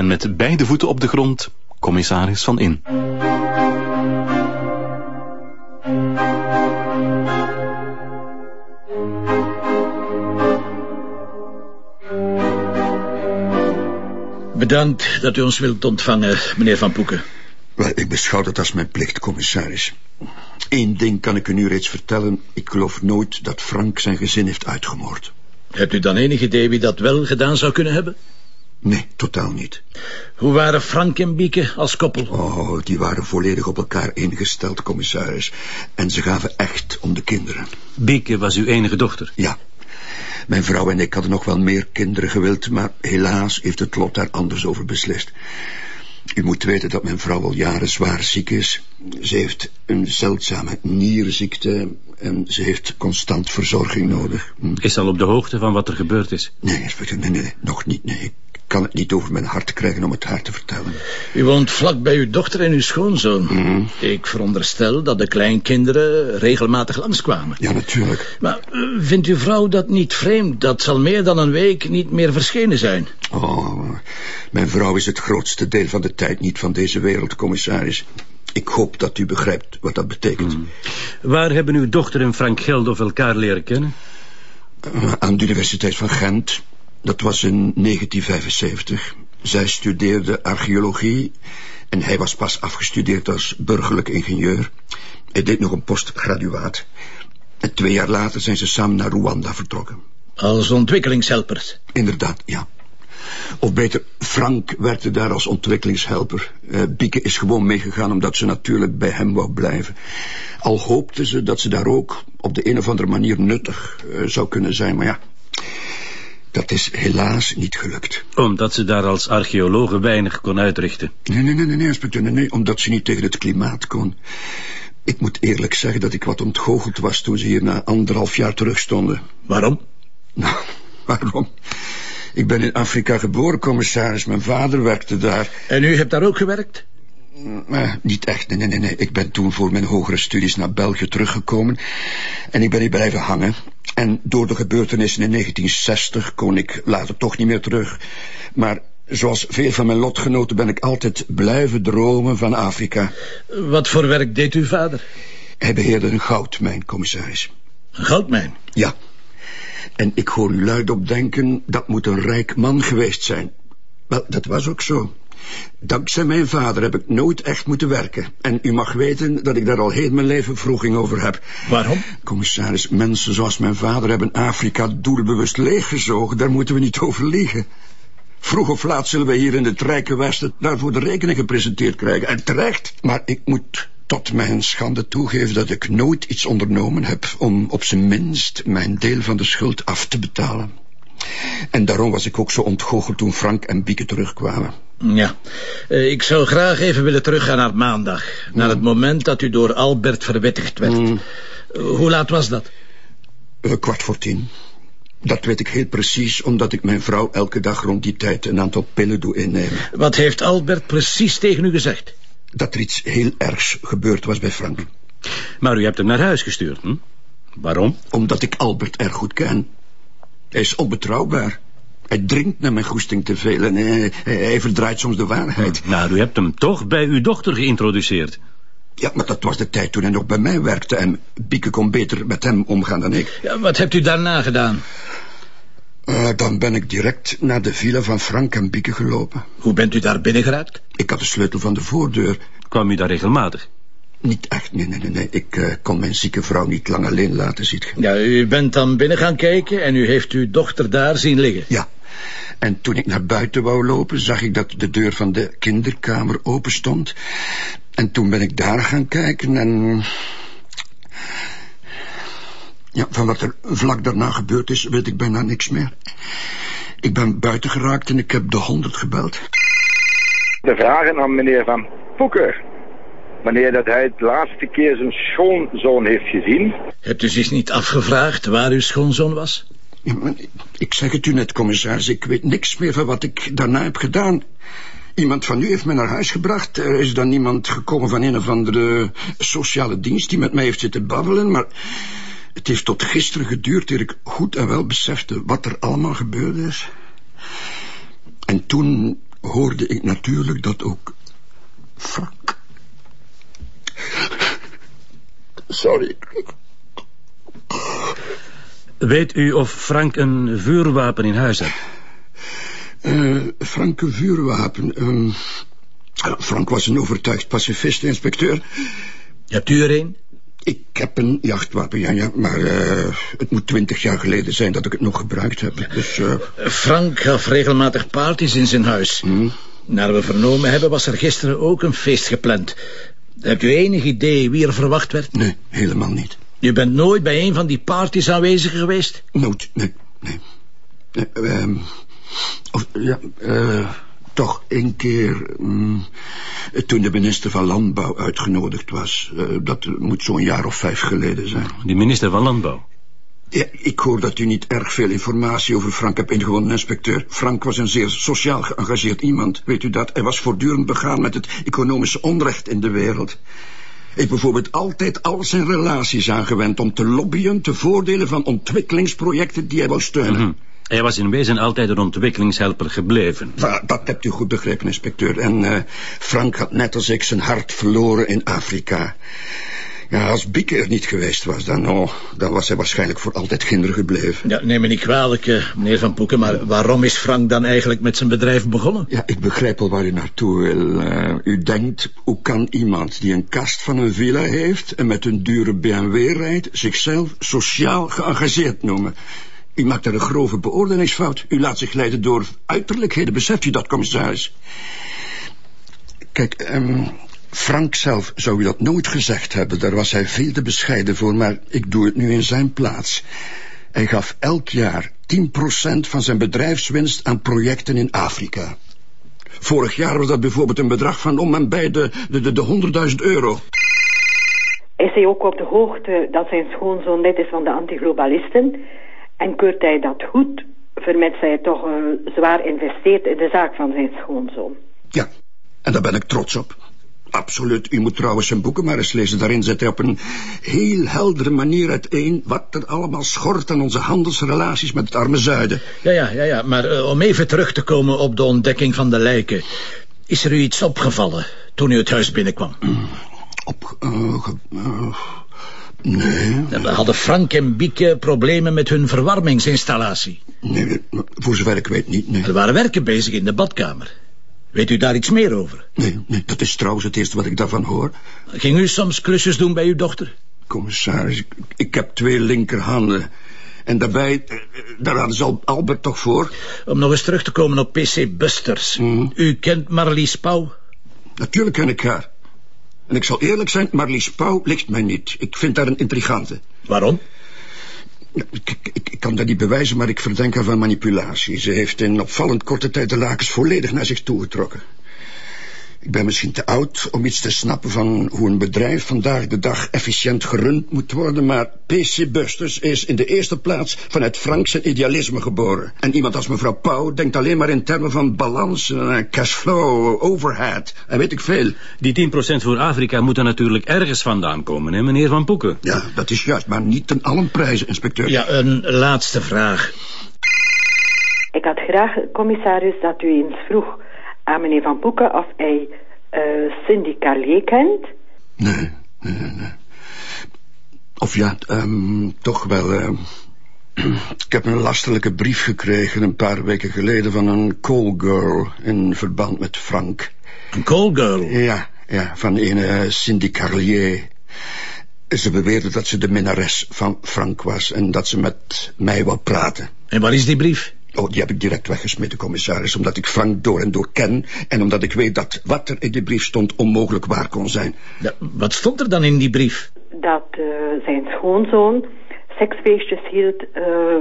en met beide voeten op de grond commissaris van In. Bedankt dat u ons wilt ontvangen, meneer Van Poeken. Wel, ik beschouw dat als mijn plicht, commissaris. Eén ding kan ik u nu reeds vertellen. Ik geloof nooit dat Frank zijn gezin heeft uitgemoord. Hebt u dan enig idee wie dat wel gedaan zou kunnen hebben? Nee, totaal niet. Hoe waren Frank en Bieke als koppel? Oh, die waren volledig op elkaar ingesteld, commissaris. En ze gaven echt om de kinderen. Bieke was uw enige dochter? Ja. Mijn vrouw en ik hadden nog wel meer kinderen gewild, maar helaas heeft het lot daar anders over beslist. U moet weten dat mijn vrouw al jaren zwaar ziek is. Ze heeft een zeldzame nierziekte en ze heeft constant verzorging nodig. Hm. Is al op de hoogte van wat er gebeurd is? Nee, nee, nee, nog niet, nee. Ik kan het niet over mijn hart krijgen om het haar te vertellen. U woont vlak bij uw dochter en uw schoonzoon. Mhm. Ik veronderstel dat de kleinkinderen regelmatig langskwamen. Ja, natuurlijk. Maar eh, vindt uw vrouw dat niet vreemd? Dat zal meer dan een week niet meer verschenen zijn. Oh, mijn vrouw is het grootste deel van de tijd niet van deze wereld, commissaris. Ik hoop dat u begrijpt wat dat betekent. Waar hebben uw dochter en Frank Geldof elkaar leren kennen? Uh, aan de Universiteit van Gent. Dat was in 1975. Zij studeerde archeologie en hij was pas afgestudeerd als burgerlijk ingenieur. Hij deed nog een postgraduaat. En twee jaar later zijn ze samen naar Rwanda vertrokken. Als ontwikkelingshelpers. Inderdaad, ja. Of beter, Frank werkte daar als ontwikkelingshelper. Uh, Bieke is gewoon meegegaan omdat ze natuurlijk bij hem wou blijven. Al hoopte ze dat ze daar ook op de een of andere manier nuttig uh, zou kunnen zijn, maar ja... Dat is helaas niet gelukt. Omdat ze daar als archeologe weinig kon uitrichten. Nee, nee, nee, nee, inspecteur, nee, nee, omdat ze niet tegen het klimaat kon. Ik moet eerlijk zeggen dat ik wat ontgoocheld was toen ze hier na anderhalf jaar terugstonden. Waarom? Nou, waarom? Ik ben in Afrika geboren, commissaris. Mijn vader werkte daar. En u hebt daar ook gewerkt? Uh, niet echt, nee, nee, nee, nee. Ik ben toen voor mijn hogere studies naar België teruggekomen. En ik ben hier blijven hangen. En door de gebeurtenissen in 1960 kon ik later toch niet meer terug. Maar zoals veel van mijn lotgenoten ben ik altijd blijven dromen van Afrika. Wat voor werk deed uw vader? Hij beheerde een goudmijn, commissaris. Een goudmijn? Ja. En ik hoor u luidop denken, dat moet een rijk man geweest zijn. Wel, dat was ook zo. Dankzij mijn vader heb ik nooit echt moeten werken. En u mag weten dat ik daar al heel mijn leven vroeging over heb. Waarom? Commissaris, mensen zoals mijn vader hebben Afrika doelbewust leeggezogen. Daar moeten we niet over liegen. Vroeg of laat zullen we hier in het rijke Westen daarvoor de rekening gepresenteerd krijgen. En terecht. Maar ik moet tot mijn schande toegeven dat ik nooit iets ondernomen heb om op zijn minst mijn deel van de schuld af te betalen. En daarom was ik ook zo ontgoocheld toen Frank en Bieke terugkwamen. Ja, uh, ik zou graag even willen teruggaan naar maandag. Naar het moment dat u door Albert verwittigd werd. Mm. Uh, hoe laat was dat? Uh, kwart voor tien. Dat weet ik heel precies, omdat ik mijn vrouw elke dag rond die tijd een aantal pillen doe innemen. Wat heeft Albert precies tegen u gezegd? Dat er iets heel ergs gebeurd was bij Frank. Maar u hebt hem naar huis gestuurd, hm? Waarom? Omdat ik Albert erg goed ken. Hij is onbetrouwbaar. Hij drinkt naar mijn goesting te veel en hij, hij verdraait soms de waarheid. Nou, u hebt hem toch bij uw dochter geïntroduceerd. Ja, maar dat was de tijd toen hij nog bij mij werkte en Bieke kon beter met hem omgaan dan ik. Ja, wat hebt u daarna gedaan? Uh, dan ben ik direct naar de villa van Frank en Bieke gelopen. Hoe bent u daar binnen geraakt? Ik had de sleutel van de voordeur. Kwam u daar regelmatig? Niet echt, nee, nee, nee. nee. Ik uh, kon mijn zieke vrouw niet lang alleen laten zitten. Ja, u bent dan binnen gaan kijken en u heeft uw dochter daar zien liggen? Ja. En toen ik naar buiten wou lopen, zag ik dat de deur van de kinderkamer open stond. En toen ben ik daar gaan kijken en... Ja, van wat er vlak daarna gebeurd is, weet ik bijna niks meer. Ik ben buiten geraakt en ik heb de honderd gebeld. De vragen aan meneer Van Poeker. Wanneer dat hij het laatste keer zijn schoonzoon heeft gezien. Hebt u zich niet afgevraagd waar uw schoonzoon was? Ja, ik zeg het u net, commissaris. Ik weet niks meer van wat ik daarna heb gedaan. Iemand van u heeft me naar huis gebracht. Er is dan iemand gekomen van een of andere sociale dienst... die met mij heeft zitten babbelen, maar... Het heeft tot gisteren geduurd eer ik goed en wel besefte wat er allemaal gebeurd is. En toen hoorde ik natuurlijk dat ook Frank... Sorry. Weet u of Frank een vuurwapen in huis heeft? Uh, Frank een vuurwapen... Um, Frank was een overtuigd pacifist, inspecteur. Hebt u er een? Ik heb een jachtwapen, ja, ja maar uh, het moet twintig jaar geleden zijn dat ik het nog gebruikt heb. Dus, uh... Frank gaf regelmatig parties in zijn huis. Hmm. Naar we vernomen hebben was er gisteren ook een feest gepland. Hebt u enig idee wie er verwacht werd? Nee, helemaal niet. U bent nooit bij een van die parties aanwezig geweest? Nooit, nee, nee. nee um, of, ja, uh, toch één keer... Um, toen de minister van Landbouw uitgenodigd was. Uh, dat moet zo'n jaar of vijf geleden zijn. Die minister van Landbouw? Ja, ik hoor dat u niet erg veel informatie over Frank hebt ingewonnen, inspecteur. Frank was een zeer sociaal geëngageerd iemand, weet u dat? Hij was voortdurend begaan met het economische onrecht in de wereld. Hij heeft bijvoorbeeld altijd al zijn relaties aangewend om te lobbyen te voordelen van ontwikkelingsprojecten die hij wou steunen. Mm -hmm. Hij was in wezen altijd een ontwikkelingshelper gebleven. Ja, dat hebt u goed begrepen, inspecteur. En uh, Frank had net als ik zijn hart verloren in Afrika. Ja, als Bieke er niet geweest was, dan, oh, dan was hij waarschijnlijk voor altijd kinder gebleven. Ja, neem me niet kwalijk, uh, meneer Van Poeken, maar waarom is Frank dan eigenlijk met zijn bedrijf begonnen? Ja, ik begrijp al waar u naartoe wil. Uh, u denkt, hoe kan iemand die een kast van een villa heeft en met een dure BMW rijdt, zichzelf sociaal geëngageerd noemen? U maakt daar een grove beoordelingsfout. U laat zich leiden door uiterlijkheden. Beseft u dat, commissaris? Kijk, um, Frank zelf zou u dat nooit gezegd hebben. Daar was hij veel te bescheiden voor, maar ik doe het nu in zijn plaats. Hij gaf elk jaar 10% van zijn bedrijfswinst aan projecten in Afrika. Vorig jaar was dat bijvoorbeeld een bedrag van om en bij de, de, de, de 100.000 euro. Is hij ook op de hoogte dat zijn schoonzoon lid is van de antiglobalisten? En keurt hij dat goed, vermits hij toch uh, zwaar investeert in de zaak van zijn schoonzoon? Ja, en daar ben ik trots op. Absoluut. U moet trouwens zijn boeken maar eens lezen. Daarin zet hij op een heel heldere manier uiteen... wat er allemaal schort aan onze handelsrelaties met het arme zuiden. Ja, ja, ja, ja. maar uh, om even terug te komen op de ontdekking van de lijken... is er u iets opgevallen toen u het huis binnenkwam? Op... Uh, uh, nee. Hadden Frank en Bieke problemen met hun verwarmingsinstallatie? Nee, voor zover ik weet niet, nee. Er waren werken bezig in de badkamer. Weet u daar iets meer over? Nee, nee, dat is trouwens het eerste wat ik daarvan hoor. Ging u soms klusjes doen bij uw dochter? Commissaris, ik, ik heb twee linkerhanden. En daarbij, daar hadden ze Albert toch voor? Om nog eens terug te komen op PC Busters. Mm. U kent Marlies Pauw? Natuurlijk ken ik haar. En ik zal eerlijk zijn, Marlies Pauw ligt mij niet. Ik vind haar een intrigante. Waarom? Ik, ik, ik, kan dat niet bewijzen, maar ik verdenk haar van manipulatie. Ze heeft in opvallend korte tijd de lakens volledig naar zich toegetrokken. Ik ben misschien te oud om iets te snappen van hoe een bedrijf vandaag de dag efficiënt gerund moet worden, maar PC Busters is in de eerste plaats vanuit Frankse idealisme geboren. En iemand als mevrouw Pauw denkt alleen maar in termen van balans, cashflow, overhead en weet ik veel. Die 10% voor Afrika moet er natuurlijk ergens vandaan komen, hè, meneer Van Poeken? Ja, dat is juist, maar niet ten allen prijzen, inspecteur. Ja, een laatste vraag. Ik had graag, commissaris, dat u eens vroeg aan meneer Van Poeken of hij uh, Cindy Carlier kent? Nee, nee, nee. Of ja, um, toch wel... Uh, ik heb een lastelijke brief gekregen een paar weken geleden van een call girl in verband met Frank. Een call girl? Ja, ja, van een uh, Cindy Carlier. Ze beweerde dat ze de minnares van Frank was en dat ze met mij wou praten. En waar is die brief? Oh, die heb ik direct weggesmeten, commissaris, omdat ik Frank door en door ken... en omdat ik weet dat wat er in die brief stond onmogelijk waar kon zijn. Ja, wat stond er dan in die brief? Dat uh, zijn schoonzoon seksfeestjes hield uh,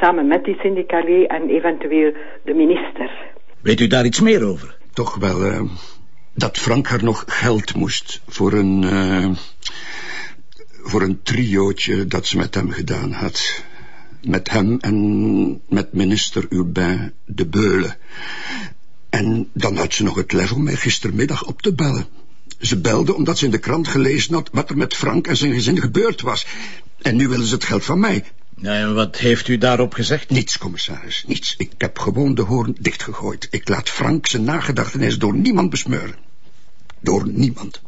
samen met die syndicalier en eventueel de minister. Weet u daar iets meer over? Toch wel, uh, dat Frank haar nog geld moest voor een... Uh, voor een triootje dat ze met hem gedaan had met hem en met minister Urbain de Beulen. En dan had ze nog het lef om mij gistermiddag op te bellen. Ze belde omdat ze in de krant gelezen had wat er met Frank en zijn gezin gebeurd was. En nu willen ze het geld van mij. En wat heeft u daarop gezegd? Niets, commissaris, niets. Ik heb gewoon de hoorn dichtgegooid. Ik laat Frank zijn nagedachtenis door niemand besmeuren. Door niemand.